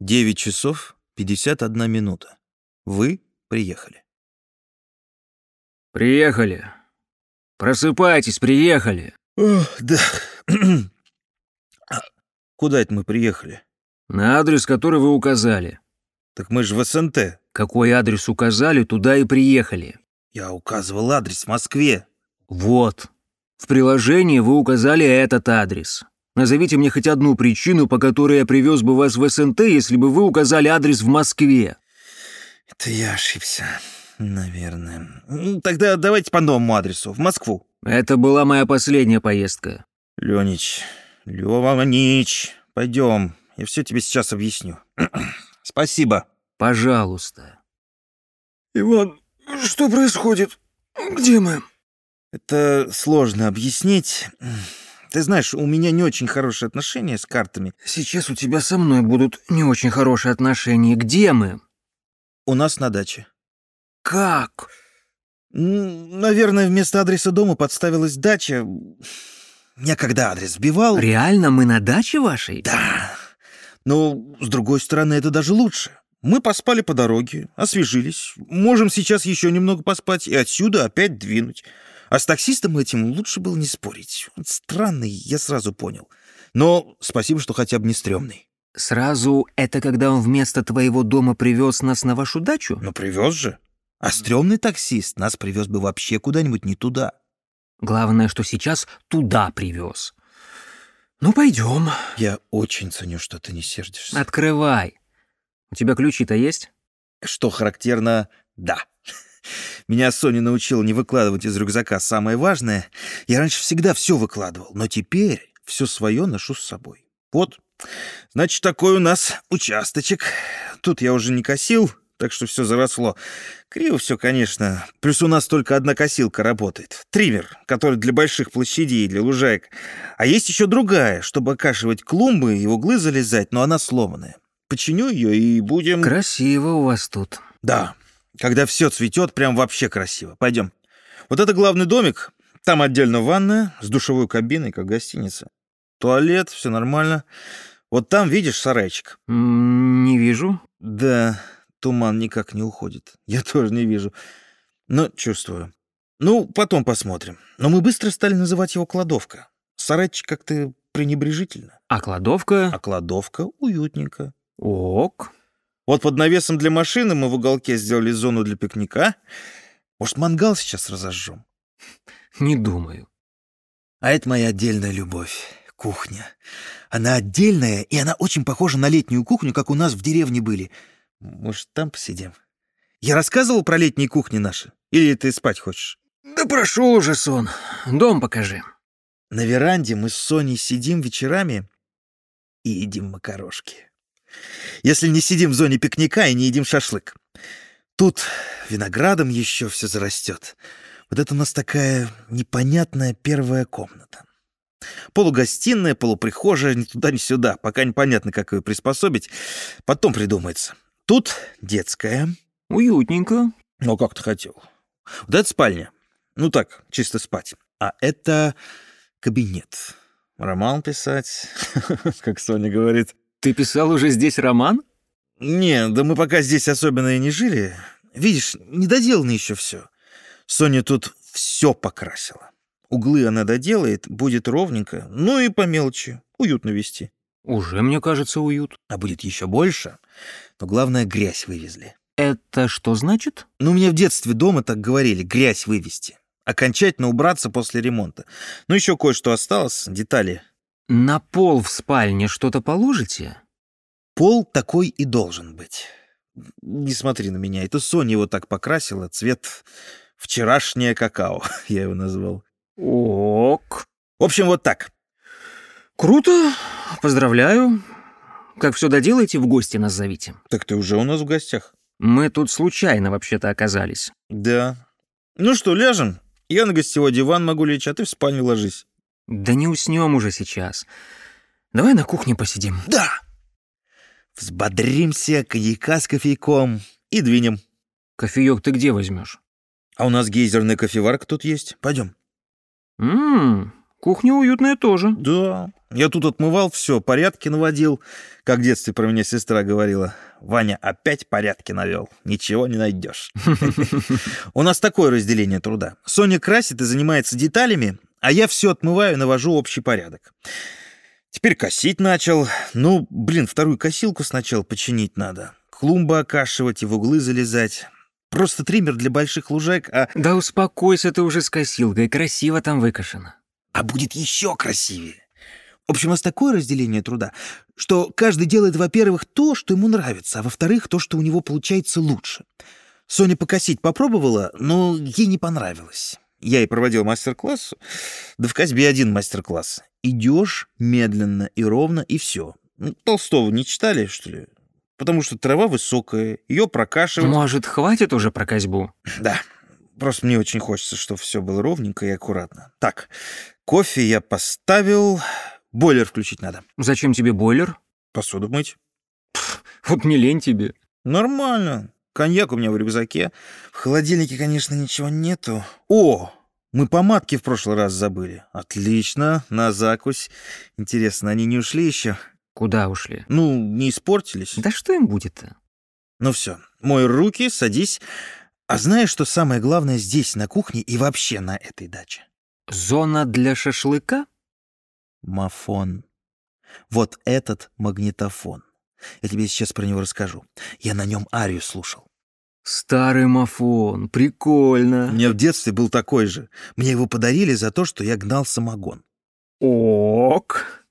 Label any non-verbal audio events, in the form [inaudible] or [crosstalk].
9 часов 51 минута. Вы приехали. Приехали. Просыпайтесь, приехали. О, да. [clears throat] Куда это мы приехали? На адрес, который вы указали. Так мы же в СНТ. Какой адрес указали, туда и приехали. Я указывал адрес в Москве. Вот. В приложении вы указали этот адрес. Назовите мне хоть одну причину, по которой я привез бы вас в СНТ, если бы вы указали адрес в Москве. Это я ошибся, наверное. Ну, Тогда давайте по новому адресу, в Москву. Это была моя последняя поездка. Ленич, Лёванич, пойдем. Я все тебе сейчас объясню. [clears throat] Спасибо. Пожалуйста. Иван, что происходит? Где мы? Это сложно объяснить. Ты знаешь, у меня не очень хорошие отношения с картами. Сейчас у тебя со мной будут не очень хорошие отношения. Где мы? У нас на даче. Как? Наверное, вместо адреса дома подставилась дача. Я когда адрес вбивал... Реально мы на даче вашей? Да. Но, с другой стороны, это даже лучше. Мы поспали по дороге, освежились. Можем сейчас еще немного поспать и отсюда опять двинуть. А с таксистом этим лучше было не спорить. Он странный, я сразу понял. Но спасибо, что хотя бы не стрёмный. Сразу это когда он вместо твоего дома привез нас на вашу дачу? Но привез же. А стрёмный таксист нас привез бы вообще куда-нибудь не туда. Главное, что сейчас туда привез. Ну, пойдем. Я очень ценю, что ты не сердишься. Открывай. У тебя ключи-то есть? Что характерно, да. Меня Соня научила не выкладывать из рюкзака самое важное. Я раньше всегда все выкладывал, но теперь все свое ношу с собой. Вот, значит, такой у нас участочек. Тут я уже не косил, так что все заросло. Криво все, конечно. Плюс у нас только одна косилка работает. Триммер, который для больших площадей и для лужаек. А есть еще другая, чтобы окашивать клумбы и углы залезать, но она сломанная. Починю ее и будем... Красиво у вас тут. Да, когда все цветет, прям вообще красиво. Пойдем. Вот это главный домик. Там отдельно ванная с душевой кабиной, как гостиница. Туалет, все нормально. Вот там, видишь, сарайчик. Не вижу. Да, туман никак не уходит. [laughs] Я тоже не вижу. Но чувствую. Ну, потом посмотрим. Но мы быстро стали называть его кладовка. Сарайчик как-то пренебрежительно. А кладовка? А кладовка уютненько. Ок. Вот под навесом для машины мы в уголке сделали зону для пикника. Может, мангал сейчас разожжем? Не думаю. А это моя отдельная любовь. Кухня. Она отдельная, и она очень похожа на летнюю кухню, как у нас в деревне были. Может, там посидим? Я рассказывал про летние кухни наши? Или ты спать хочешь? Да прошел уже сон. Дом покажи. На веранде мы с Соней сидим вечерами и едим макарошки. Если не сидим в зоне пикника и не едим шашлык. Тут виноградом еще все зарастет. Вот это у нас такая непонятная первая комната. Полугостиная, полуприхожая, ни туда, ни сюда. Пока непонятно, как ее приспособить. Потом придумается. Тут детская. Уютненько. Ну, как ты хотел. Вот это спальня. Ну так, чисто спать. А это кабинет. Роман писать, [laughs] как Соня говорит. Ты писал уже здесь роман? Не, да мы пока здесь особенно и не жили. Видишь, недоделано еще все. Соня тут все покрасила. Углы она доделает, будет ровненько, ну и по мелочи, уютно вести. Уже, мне кажется, уют. А будет еще больше, но главное, грязь вывезли. Это что значит? Ну, мне в детстве дома так говорили, грязь вывести. Окончательно убраться после ремонта. Ну, еще кое-что осталось, детали. На пол в спальне что-то положите? Пол такой и должен быть. Не смотри на меня, это Соня его так покрасила, цвет вчерашнее какао, [laughs] я его назвал. Ок. В общем, вот так. Круто. Поздравляю. Как все доделаете, в гости нас зовите. Так ты уже у нас в гостях? Мы тут случайно вообще-то оказались. Да. Ну что, ляжем? Я на гостевой диван могу лечь, а ты в спальню ложись. Да не уснем уже сейчас. Давай на кухне посидим. Да! Взбодримся, коньяка с кофейком и двинем. Кофеек ты где возьмешь? А у нас гейзерная кофеварка тут есть. Пойдем. Ммм, Кухня уютная тоже. Да. Я тут отмывал все, порядки наводил. Как в детстве про меня сестра говорила. Ваня опять порядки навел. Ничего не найдешь. [laughs] У нас такое разделение труда. Соня красит и занимается деталями, а я все отмываю навожу общий порядок. Теперь косить начал. Ну, блин, вторую косилку сначала починить надо. Клумбы окашивать и в углы залезать. Просто триммер для больших лужек, а... Да успокойся ты уже с косилкой, красиво там выкошено. А будет еще красивее. В общем, у нас такое разделение труда, что каждый делает, во-первых, то, что ему нравится, а во-вторых, то, что у него получается лучше. Соня покосить попробовала, но ей не понравилось. Я и проводил мастер-класс, да в Казбе один мастер-класс. Идешь медленно и ровно, и все. Ну, Толстого не читали, что ли? Потому что трава высокая, ее прокашивать... Может, хватит уже про козьбу? Да, просто мне очень хочется, чтобы все было ровненько и аккуратно. Так, кофе я поставил, бойлер включить надо. Зачем тебе бойлер? Посуду мыть. Вот не лень тебе. Нормально. Коньяк у меня в рюкзаке. В холодильнике, конечно, ничего нету. О, мы помадки в прошлый раз забыли. Отлично, на закусь. Интересно, они не ушли еще? Куда ушли? Ну, не испортились? Да что им будет-то? Ну все, мой руки, садись. А знаешь, что самое главное здесь, на кухне и вообще на этой даче? Зона для шашлыка? Мафон. Вот этот магнитофон. Я тебе сейчас про него расскажу. Я на нем арию слушал. Старый мафон, прикольно. У меня в детстве был такой же. Мне его подарили за то, что я гнал самогон. Ок.